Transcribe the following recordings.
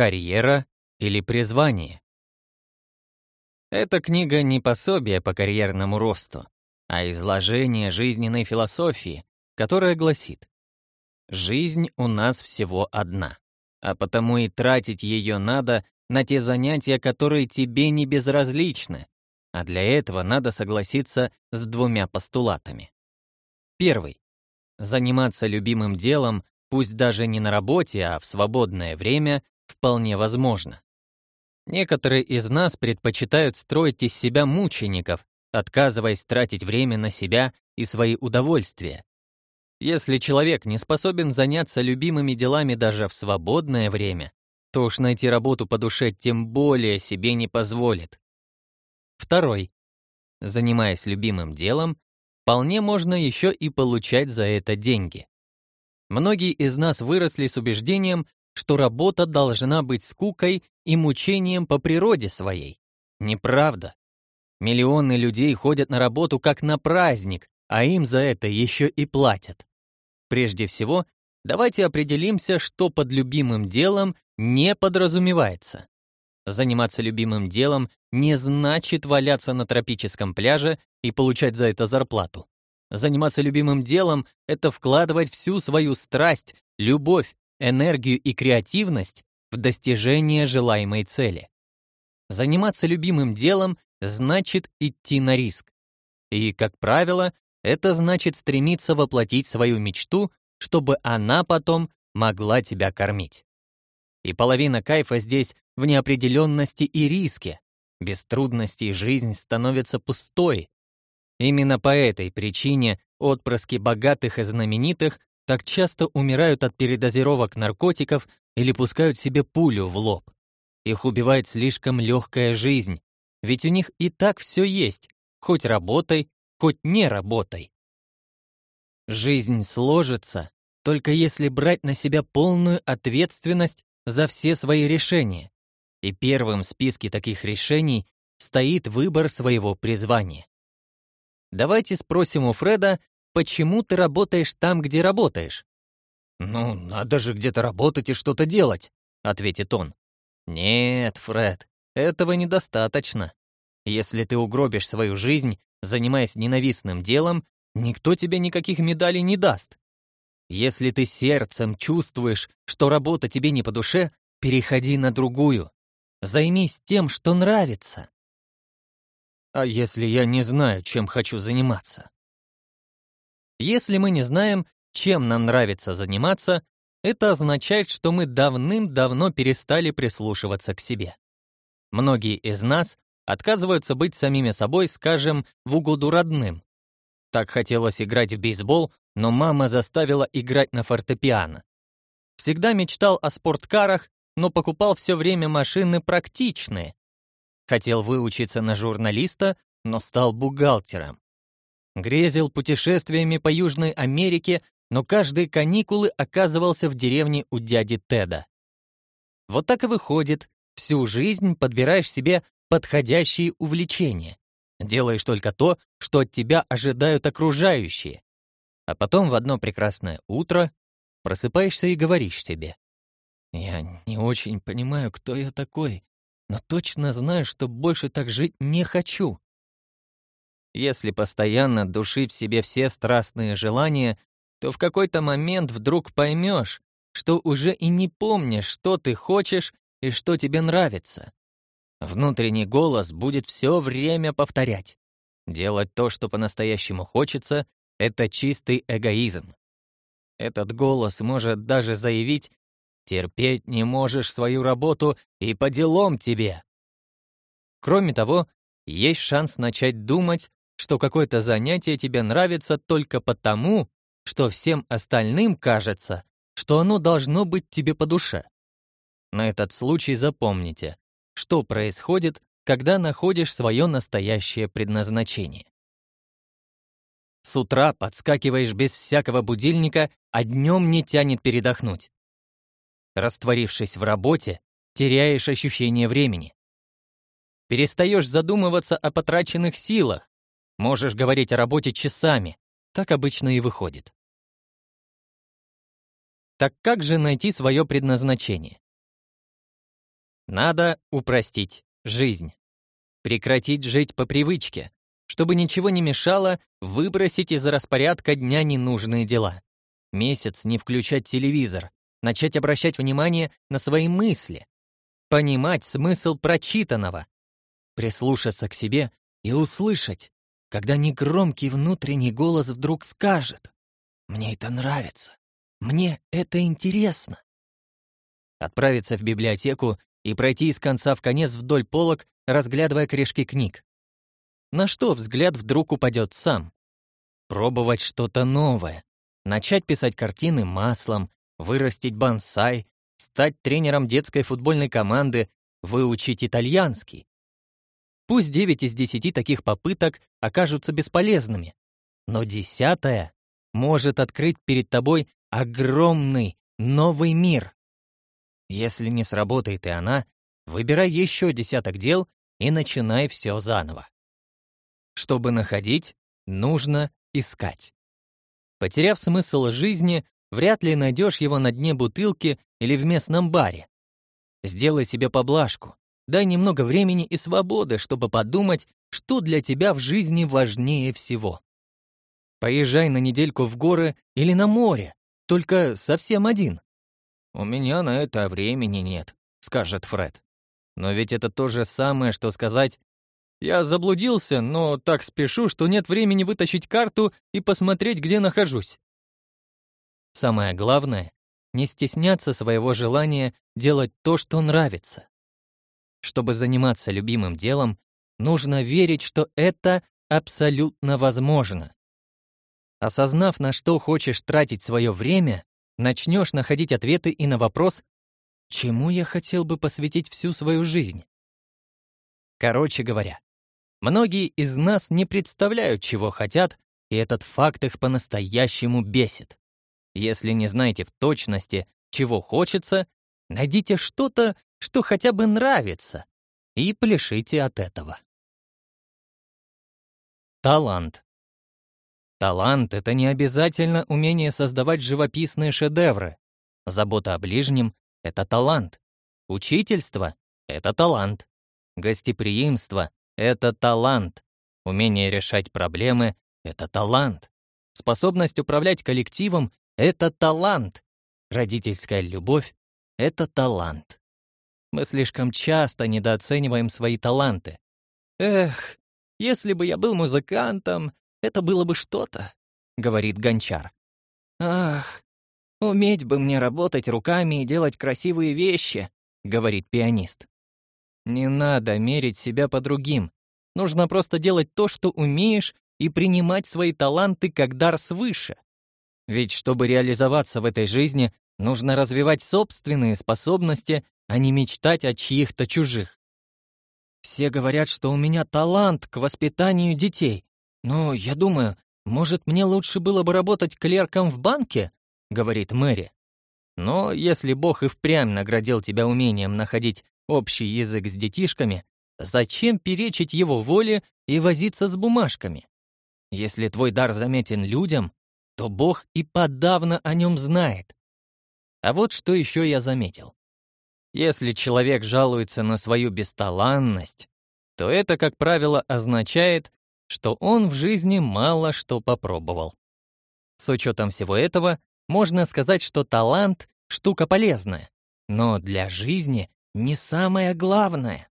Карьера или призвание? Эта книга не пособие по карьерному росту, а изложение жизненной философии, которая гласит «Жизнь у нас всего одна, а потому и тратить ее надо на те занятия, которые тебе не безразличны, а для этого надо согласиться с двумя постулатами. Первый. Заниматься любимым делом, пусть даже не на работе, а в свободное время, вполне возможно. Некоторые из нас предпочитают строить из себя мучеников, отказываясь тратить время на себя и свои удовольствия. Если человек не способен заняться любимыми делами даже в свободное время, то уж найти работу по душе тем более себе не позволит. Второй. Занимаясь любимым делом, вполне можно еще и получать за это деньги. Многие из нас выросли с убеждением, что работа должна быть скукой и мучением по природе своей. Неправда. Миллионы людей ходят на работу как на праздник, а им за это еще и платят. Прежде всего, давайте определимся, что под любимым делом не подразумевается. Заниматься любимым делом не значит валяться на тропическом пляже и получать за это зарплату. Заниматься любимым делом — это вкладывать всю свою страсть, любовь, энергию и креативность в достижение желаемой цели. Заниматься любимым делом значит идти на риск. И, как правило, это значит стремиться воплотить свою мечту, чтобы она потом могла тебя кормить. И половина кайфа здесь в неопределенности и риске. Без трудностей жизнь становится пустой. Именно по этой причине отпрыски богатых и знаменитых так часто умирают от передозировок наркотиков или пускают себе пулю в лоб. Их убивает слишком легкая жизнь, ведь у них и так все есть, хоть работай, хоть не работай. Жизнь сложится, только если брать на себя полную ответственность за все свои решения. И первым в списке таких решений стоит выбор своего призвания. Давайте спросим у Фреда, почему ты работаешь там, где работаешь? «Ну, надо же где-то работать и что-то делать», — ответит он. «Нет, Фред, этого недостаточно. Если ты угробишь свою жизнь, занимаясь ненавистным делом, никто тебе никаких медалей не даст. Если ты сердцем чувствуешь, что работа тебе не по душе, переходи на другую. Займись тем, что нравится. А если я не знаю, чем хочу заниматься? Если мы не знаем, чем нам нравится заниматься, это означает, что мы давным-давно перестали прислушиваться к себе. Многие из нас отказываются быть самими собой, скажем, в угоду родным. Так хотелось играть в бейсбол, но мама заставила играть на фортепиано. Всегда мечтал о спорткарах, но покупал все время машины практичные. Хотел выучиться на журналиста, но стал бухгалтером. Грезил путешествиями по Южной Америке, но каждые каникулы оказывался в деревне у дяди Теда. Вот так и выходит, всю жизнь подбираешь себе подходящие увлечения. Делаешь только то, что от тебя ожидают окружающие. А потом в одно прекрасное утро просыпаешься и говоришь себе. «Я не очень понимаю, кто я такой, но точно знаю, что больше так жить не хочу». Если постоянно душить в себе все страстные желания, то в какой-то момент вдруг поймешь, что уже и не помнишь, что ты хочешь и что тебе нравится. Внутренний голос будет все время повторять. Делать то, что по-настоящему хочется, — это чистый эгоизм. Этот голос может даже заявить «терпеть не можешь свою работу и по делам тебе». Кроме того, есть шанс начать думать, что какое-то занятие тебе нравится только потому, что всем остальным кажется, что оно должно быть тебе по душе. На этот случай запомните, что происходит, когда находишь свое настоящее предназначение. С утра подскакиваешь без всякого будильника, а днем не тянет передохнуть. Растворившись в работе, теряешь ощущение времени. Перестаешь задумываться о потраченных силах, можешь говорить о работе часами, так обычно и выходит. Так как же найти свое предназначение? Надо упростить жизнь. Прекратить жить по привычке, чтобы ничего не мешало выбросить из распорядка дня ненужные дела. Месяц не включать телевизор, начать обращать внимание на свои мысли, понимать смысл прочитанного, прислушаться к себе и услышать, когда негромкий внутренний голос вдруг скажет «Мне это нравится, мне это интересно». Отправиться в библиотеку и пройти из конца в конец вдоль полок, разглядывая корешки книг. На что взгляд вдруг упадет сам? Пробовать что-то новое, начать писать картины маслом, вырастить бонсай, стать тренером детской футбольной команды, выучить итальянский. Пусть 9 из 10 таких попыток окажутся бесполезными, но десятая может открыть перед тобой огромный новый мир. Если не сработает и она, выбирай еще десяток дел и начинай все заново. Чтобы находить, нужно искать. Потеряв смысл жизни, вряд ли найдешь его на дне бутылки или в местном баре. Сделай себе поблажку, дай немного времени и свободы, чтобы подумать, что для тебя в жизни важнее всего. Поезжай на недельку в горы или на море, только совсем один. «У меня на это времени нет», — скажет Фред. Но ведь это то же самое, что сказать «Я заблудился, но так спешу, что нет времени вытащить карту и посмотреть, где нахожусь». Самое главное — не стесняться своего желания делать то, что нравится. Чтобы заниматься любимым делом, нужно верить, что это абсолютно возможно. Осознав, на что хочешь тратить свое время, начнешь находить ответы и на вопрос, чему я хотел бы посвятить всю свою жизнь. Короче говоря, многие из нас не представляют, чего хотят, и этот факт их по-настоящему бесит. Если не знаете в точности, чего хочется, найдите что-то, что хотя бы нравится, и пляшите от этого. Талант. Талант — это не обязательно умение создавать живописные шедевры. Забота о ближнем — это талант. Учительство — это талант. Гостеприимство — это талант. Умение решать проблемы — это талант. Способность управлять коллективом — это талант. Родительская любовь — это талант. Мы слишком часто недооцениваем свои таланты. Эх, если бы я был музыкантом, это было бы что-то», — говорит гончар. «Ах, уметь бы мне работать руками и делать красивые вещи», — говорит пианист. «Не надо мерить себя по другим. Нужно просто делать то, что умеешь, и принимать свои таланты как дар свыше. Ведь чтобы реализоваться в этой жизни, нужно развивать собственные способности, а не мечтать о чьих-то чужих. Все говорят, что у меня талант к воспитанию детей, «Но я думаю, может, мне лучше было бы работать клерком в банке?» — говорит Мэри. «Но если Бог и впрямь наградил тебя умением находить общий язык с детишками, зачем перечить его воле и возиться с бумажками? Если твой дар заметен людям, то Бог и подавно о нем знает. А вот что еще я заметил. Если человек жалуется на свою бесталанность, то это, как правило, означает, что он в жизни мало что попробовал. С учетом всего этого, можно сказать, что талант — штука полезная, но для жизни не самое главное.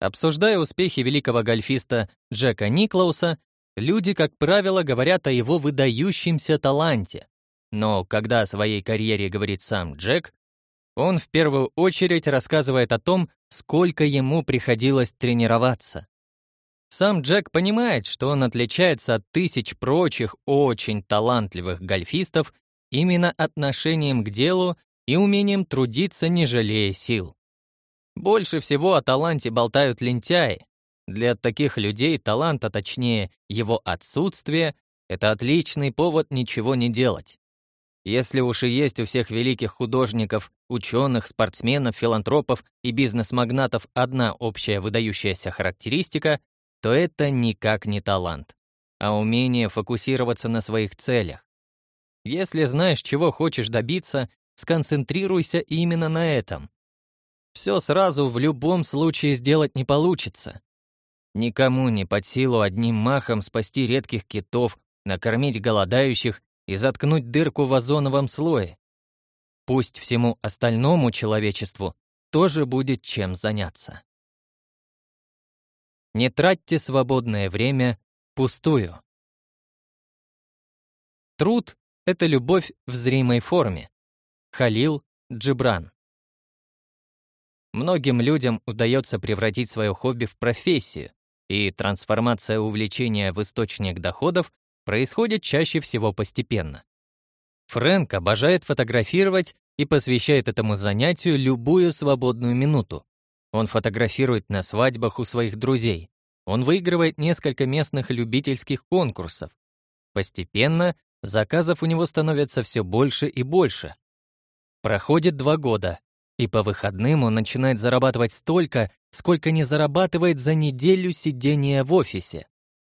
Обсуждая успехи великого гольфиста Джека Никлауса, люди, как правило, говорят о его выдающемся таланте. Но когда о своей карьере говорит сам Джек, он в первую очередь рассказывает о том, сколько ему приходилось тренироваться. Сам Джек понимает, что он отличается от тысяч прочих очень талантливых гольфистов именно отношением к делу и умением трудиться, не жалея сил. Больше всего о таланте болтают лентяи. Для таких людей талант, а точнее его отсутствие, это отличный повод ничего не делать. Если уж и есть у всех великих художников, ученых, спортсменов, филантропов и бизнес-магнатов одна общая выдающаяся характеристика, то это никак не талант, а умение фокусироваться на своих целях. Если знаешь, чего хочешь добиться, сконцентрируйся именно на этом. Все сразу в любом случае сделать не получится. Никому не под силу одним махом спасти редких китов, накормить голодающих и заткнуть дырку в озоновом слое. Пусть всему остальному человечеству тоже будет чем заняться. Не тратьте свободное время пустую. Труд — это любовь в зримой форме. Халил Джибран. Многим людям удается превратить свое хобби в профессию, и трансформация увлечения в источник доходов происходит чаще всего постепенно. Фрэнк обожает фотографировать и посвящает этому занятию любую свободную минуту. Он фотографирует на свадьбах у своих друзей. Он выигрывает несколько местных любительских конкурсов. Постепенно заказов у него становится все больше и больше. Проходит два года, и по выходным он начинает зарабатывать столько, сколько не зарабатывает за неделю сидения в офисе.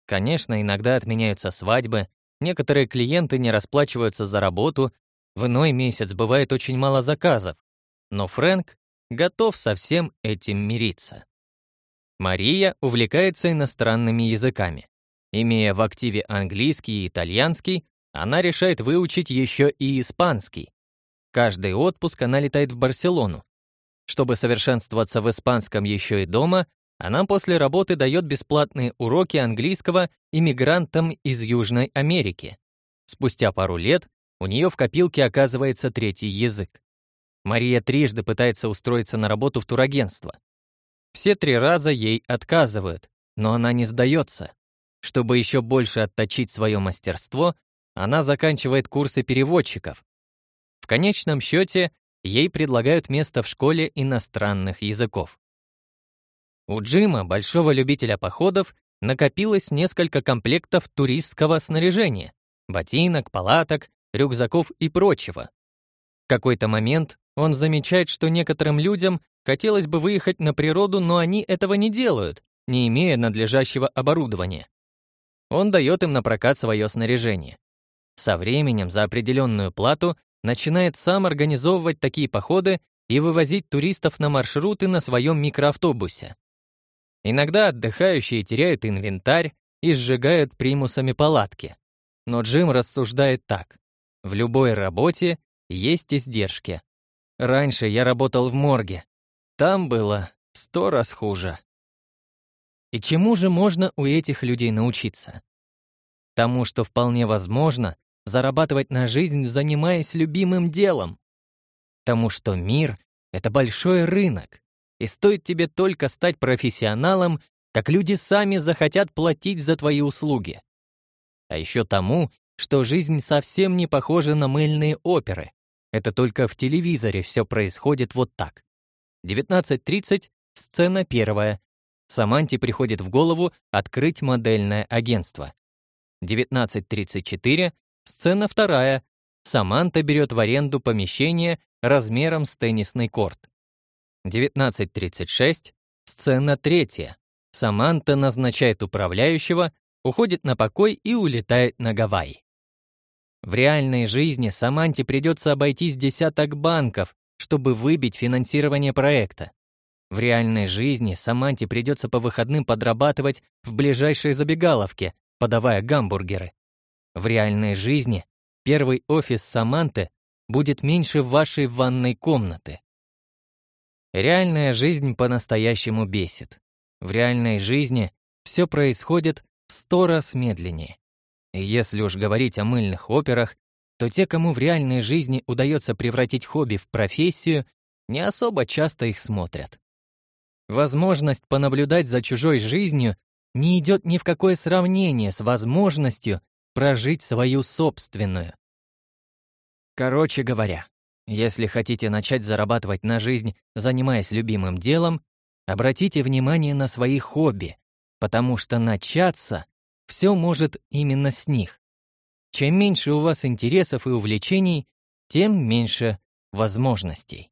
Конечно, иногда отменяются свадьбы, некоторые клиенты не расплачиваются за работу, в иной месяц бывает очень мало заказов, но Фрэнк готов со всем этим мириться. Мария увлекается иностранными языками. Имея в активе английский и итальянский, она решает выучить еще и испанский. Каждый отпуск она летает в Барселону. Чтобы совершенствоваться в испанском еще и дома, она после работы дает бесплатные уроки английского иммигрантам из Южной Америки. Спустя пару лет у нее в копилке оказывается третий язык. Мария трижды пытается устроиться на работу в турагентство. Все три раза ей отказывают, но она не сдается. Чтобы еще больше отточить свое мастерство, она заканчивает курсы переводчиков. В конечном счете, ей предлагают место в школе иностранных языков. У Джима, большого любителя походов, накопилось несколько комплектов туристского снаряжения — ботинок, палаток, рюкзаков и прочего. В какой-то момент он замечает, что некоторым людям хотелось бы выехать на природу, но они этого не делают, не имея надлежащего оборудования. Он дает им на прокат свое снаряжение. Со временем за определенную плату начинает сам организовывать такие походы и вывозить туристов на маршруты на своем микроавтобусе. Иногда отдыхающие теряют инвентарь и сжигают примусами палатки. Но Джим рассуждает так. В любой работе есть издержки. Раньше я работал в морге. Там было сто раз хуже. И чему же можно у этих людей научиться? Тому, что вполне возможно зарабатывать на жизнь, занимаясь любимым делом. Тому, что мир — это большой рынок, и стоит тебе только стать профессионалом, как люди сами захотят платить за твои услуги. А еще тому, что жизнь совсем не похожа на мыльные оперы. Это только в телевизоре все происходит вот так. 19.30, сцена первая. Саманте приходит в голову открыть модельное агентство. 19.34, сцена вторая. Саманта берет в аренду помещение размером с теннисный корт. 19.36, сцена третья. Саманта назначает управляющего, уходит на покой и улетает на Гавайи. В реальной жизни Саманте придется обойтись десяток банков, чтобы выбить финансирование проекта. В реальной жизни Саманте придется по выходным подрабатывать в ближайшей забегаловке, подавая гамбургеры. В реальной жизни первый офис Саманты будет меньше вашей ванной комнаты. Реальная жизнь по-настоящему бесит. В реальной жизни все происходит в сто раз медленнее. И если уж говорить о мыльных операх, то те, кому в реальной жизни удается превратить хобби в профессию, не особо часто их смотрят. Возможность понаблюдать за чужой жизнью не идет ни в какое сравнение с возможностью прожить свою собственную. Короче говоря, если хотите начать зарабатывать на жизнь, занимаясь любимым делом, обратите внимание на свои хобби, потому что начаться все может именно с них. Чем меньше у вас интересов и увлечений, тем меньше возможностей.